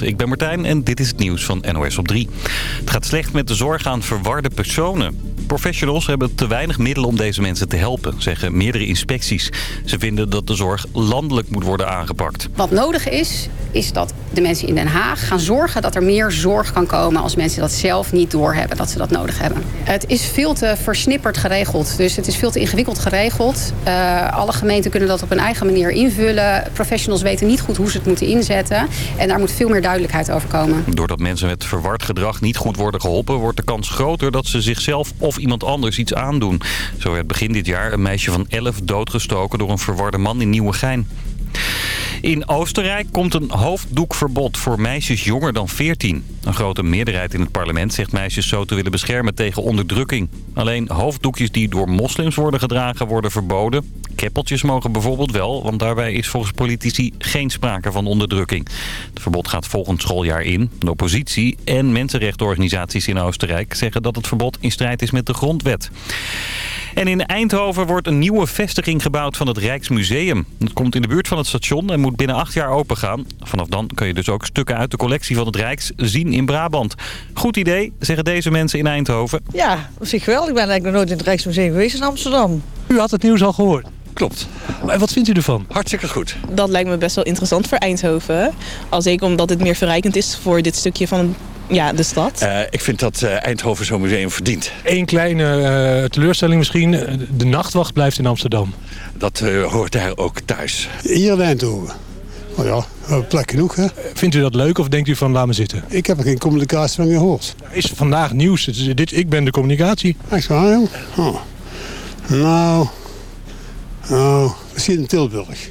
Ik ben Martijn en dit is het nieuws van NOS op 3. Het gaat slecht met de zorg aan verwarde personen. Professionals hebben te weinig middelen om deze mensen te helpen, zeggen meerdere inspecties. Ze vinden dat de zorg landelijk moet worden aangepakt. Wat nodig is, is dat de mensen in Den Haag gaan zorgen dat er meer zorg kan komen als mensen dat zelf niet doorhebben dat ze dat nodig hebben. Het is veel te versnipperd geregeld, dus het is veel te ingewikkeld geregeld. Uh, alle gemeenten kunnen dat op een eigen manier invullen. Professionals weten niet goed hoe ze het moeten inzetten en daar moet veel meer duidelijkheid over komen. Doordat mensen met verward gedrag niet goed worden geholpen, wordt de kans groter dat ze zichzelf of iemand anders iets aandoen. Zo werd begin dit jaar een meisje van 11 doodgestoken door een verwarde man in Nieuwegein. In Oostenrijk komt een hoofddoekverbod voor meisjes jonger dan 14. Een grote meerderheid in het parlement zegt meisjes zo te willen beschermen tegen onderdrukking. Alleen hoofddoekjes die door moslims worden gedragen worden verboden. Keppeltjes mogen bijvoorbeeld wel, want daarbij is volgens politici geen sprake van onderdrukking. Het verbod gaat volgend schooljaar in. De oppositie en mensenrechtenorganisaties in Oostenrijk zeggen dat het verbod in strijd is met de grondwet. En in Eindhoven wordt een nieuwe vestiging gebouwd van het Rijksmuseum. Het komt in de buurt van het station en moet binnen acht jaar opengaan. Vanaf dan kun je dus ook stukken uit de collectie van het Rijks zien in Brabant. Goed idee, zeggen deze mensen in Eindhoven. Ja, op zich wel. Ik ben eigenlijk nog nooit in het Rijksmuseum geweest in Amsterdam. U had het nieuws al gehoord? Klopt. Maar wat vindt u ervan? Hartstikke goed. Dat lijkt me best wel interessant voor Eindhoven. Al zeker omdat het meer verrijkend is voor dit stukje van ja, de stad. Uh, ik vind dat uh, Eindhoven zo'n museum verdient. Eén kleine uh, teleurstelling misschien. De nachtwacht blijft in Amsterdam. Dat hoort daar ook thuis. Hier in Eindhoven. Oh ja, plek genoeg hè. Vindt u dat leuk of denkt u van laat me zitten? Ik heb er geen communicatie van gehoord. Is vandaag nieuws. Dit, ik ben de communicatie. Echt waar joh? Oh. Nou, nou, misschien in Tilburg.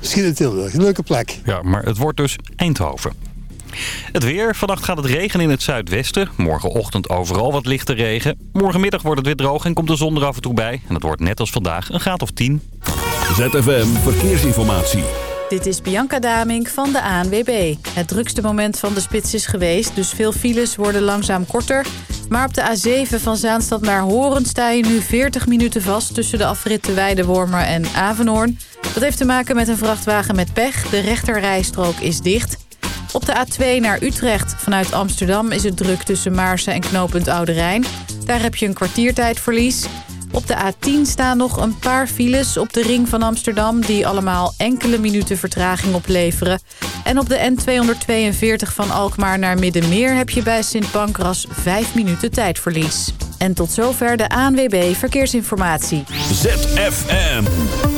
misschien in Tilburg. Een leuke plek. Ja, maar het wordt dus Eindhoven. Het weer. Vannacht gaat het regenen in het zuidwesten. Morgenochtend overal wat lichte regen. Morgenmiddag wordt het weer droog en komt de zon er af en toe bij. En het wordt net als vandaag een graad of 10. ZFM Verkeersinformatie. Dit is Bianca Damink van de ANWB. Het drukste moment van de spits is geweest, dus veel files worden langzaam korter. Maar op de A7 van Zaanstad naar Horen sta je nu 40 minuten vast... tussen de afritten Weidewormer en Avenhoorn. Dat heeft te maken met een vrachtwagen met pech. De rechterrijstrook is dicht... Op de A2 naar Utrecht vanuit Amsterdam is het druk tussen Maarsen en knooppunt Oude Rijn. Daar heb je een kwartiertijdverlies. Op de A10 staan nog een paar files op de ring van Amsterdam... die allemaal enkele minuten vertraging opleveren. En op de N242 van Alkmaar naar Middenmeer... heb je bij Sint Pancras 5 minuten tijdverlies. En tot zover de ANWB Verkeersinformatie. ZFM.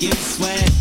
you sweat.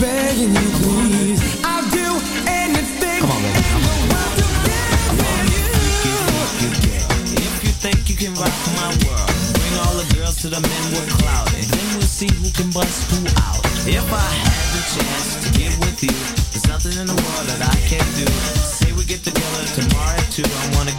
begging you please. I'll do anything Come on, baby. to can rock my world Bring all the girls to the men clouded Then we'll see who can bust who out. If I had the chance to get with you There's nothing in the world that I can't do. Say we get together tomorrow too. I wanna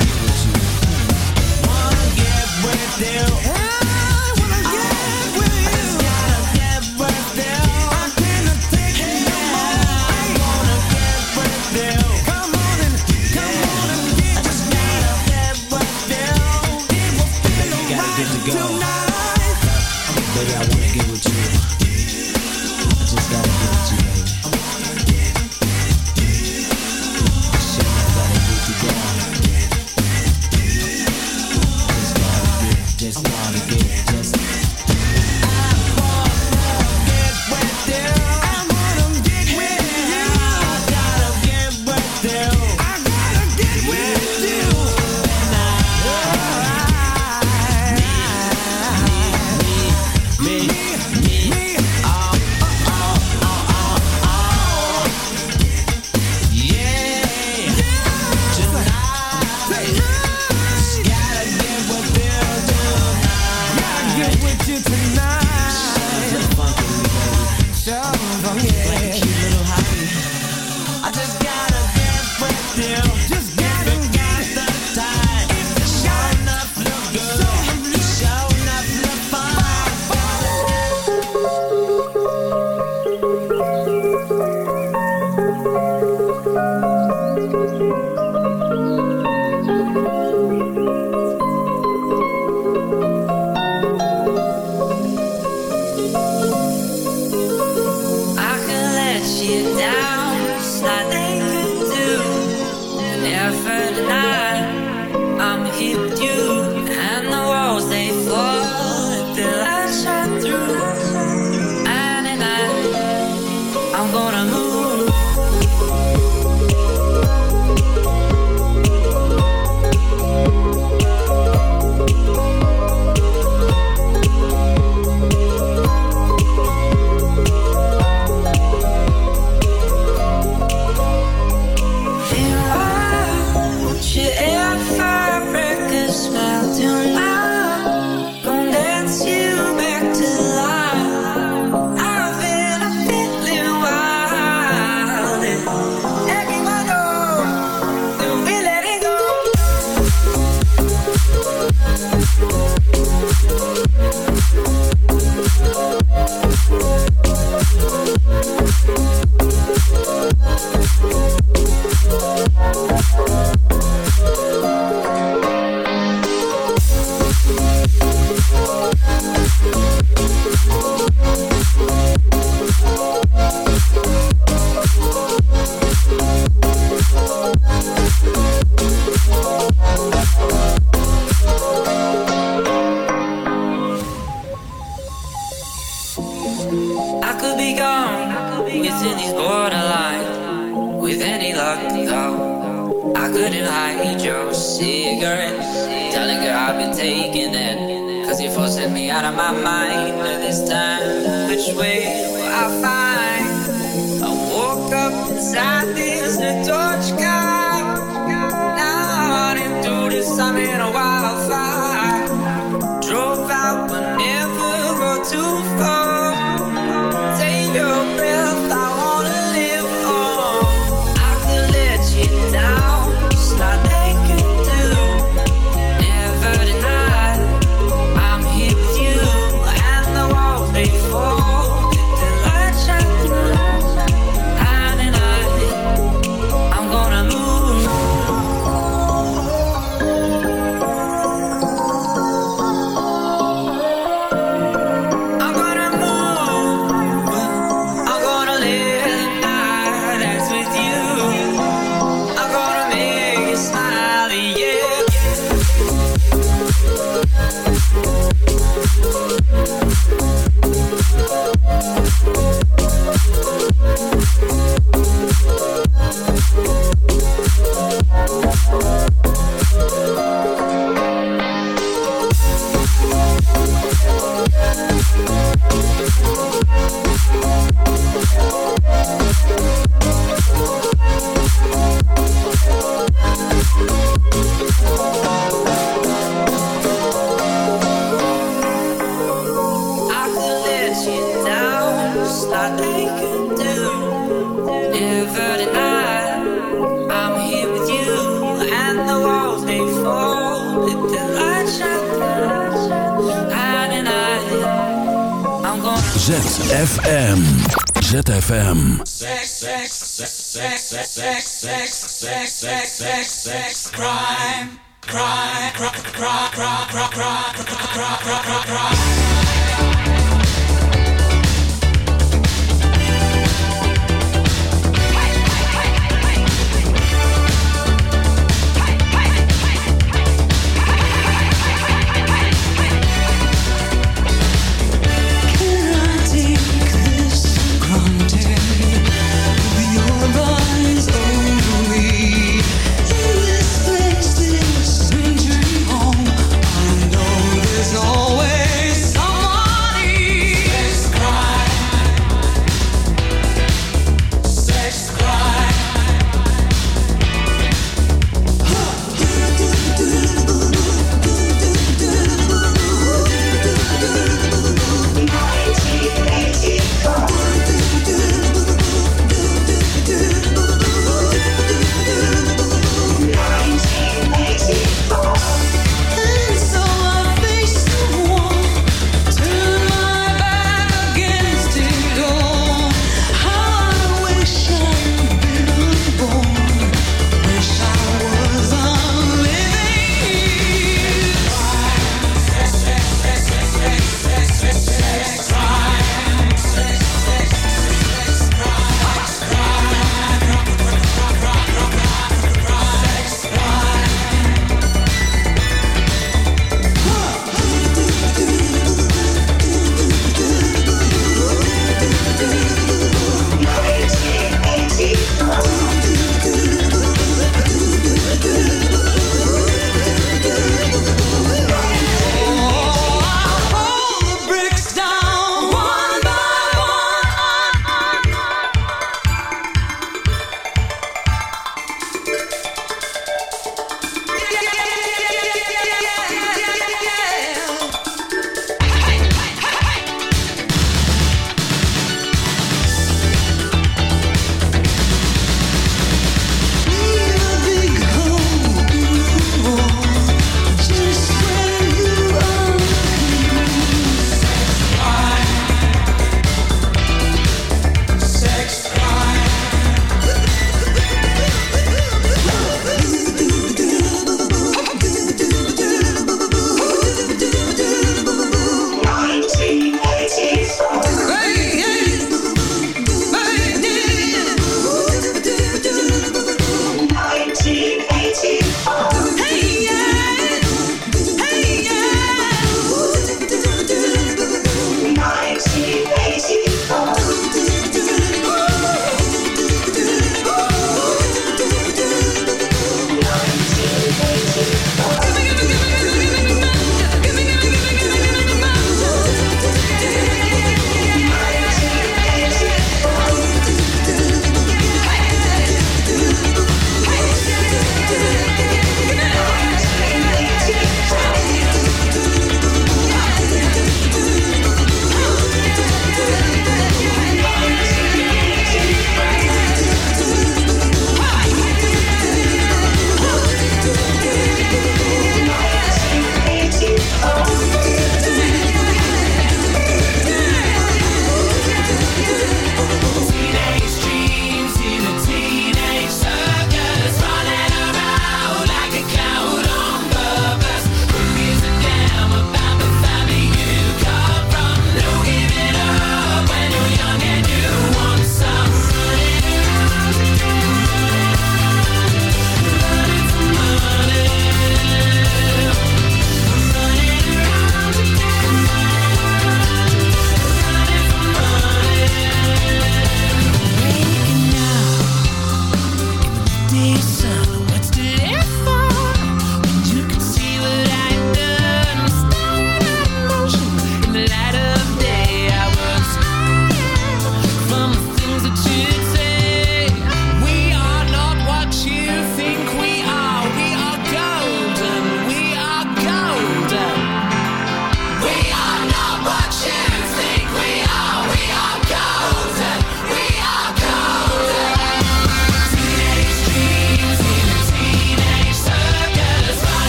I find? I woke up inside these adorable. ZFM. ZFM. Crime, crime, crime, crime, crime, crime, crime, crime, crime, crime, crime.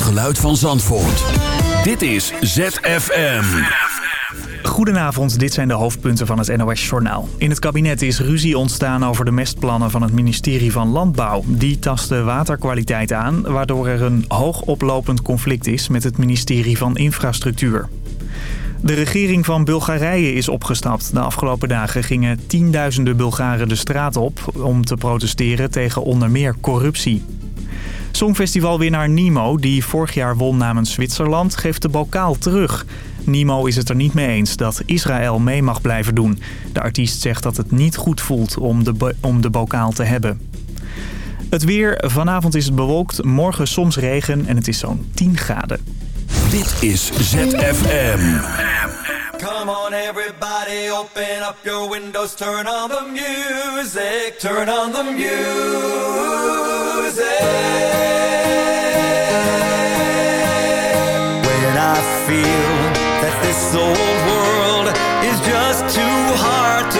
het geluid van Zandvoort. Dit is ZFM. Goedenavond, dit zijn de hoofdpunten van het NOS-journaal. In het kabinet is ruzie ontstaan over de mestplannen van het ministerie van Landbouw. Die tasten waterkwaliteit aan, waardoor er een hoog oplopend conflict is met het ministerie van Infrastructuur. De regering van Bulgarije is opgestapt. De afgelopen dagen gingen tienduizenden Bulgaren de straat op om te protesteren tegen onder meer corruptie. Songfestivalwinnaar Nemo, die vorig jaar won namens Zwitserland, geeft de bokaal terug. Nemo is het er niet mee eens dat Israël mee mag blijven doen. De artiest zegt dat het niet goed voelt om de, om de bokaal te hebben. Het weer, vanavond is het bewolkt, morgen soms regen en het is zo'n 10 graden. Dit is ZFM. Come on everybody, open up your windows, turn on the music, turn on the music. When I feel that this old world is just too hard to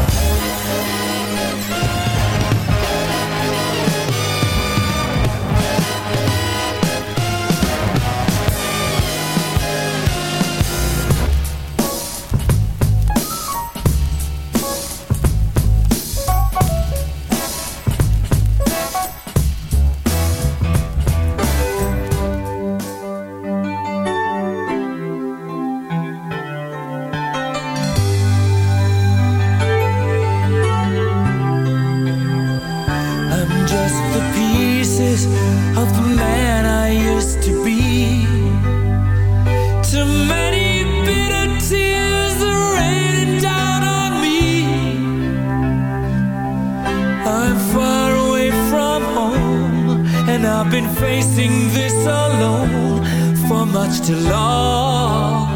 I'm far away from home, and I've been facing this alone for much too long.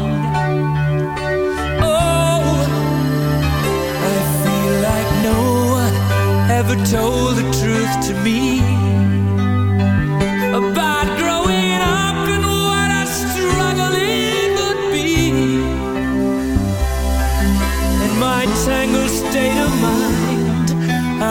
Oh, I feel like no one ever told the truth to me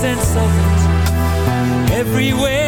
sense of it. Everywhere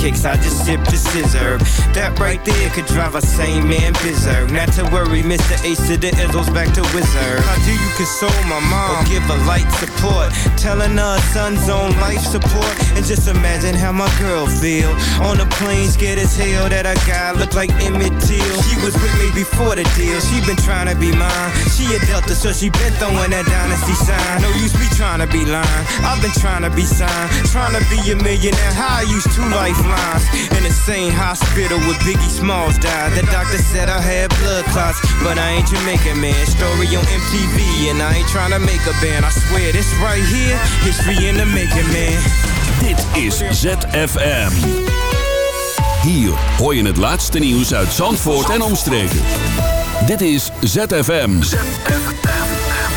Pancakes, I just sip the scissor. That right there could drive a sane man berserk. Not to worry, Mr. Ace to the Izzles back to Wizard. How do you console my mom or give her light support? Telling her son's on life support. And just imagine how my girl feel. On the plane, scared as hell that a guy look like Emmett Till. She was with me before the deal. She been trying to be mine. She a Delta, so she been throwing that dynasty sign. No use me trying to be lying. I've been trying to be signed. Trying to be a millionaire. How I used two lifelines. In the same hospital with Biggie Smalls died. The doctor said I had blood clots. But I ain't Jamaican, man. Story on MTV. And I ain't trying to make a band. I swear this right here. History in the making, man. Dit is ZFM. Hier hoor je het laatste nieuws uit Zandvoort en omstreken. Dit is ZFM.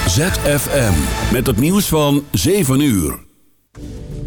ZFM. Met het nieuws van 7 uur.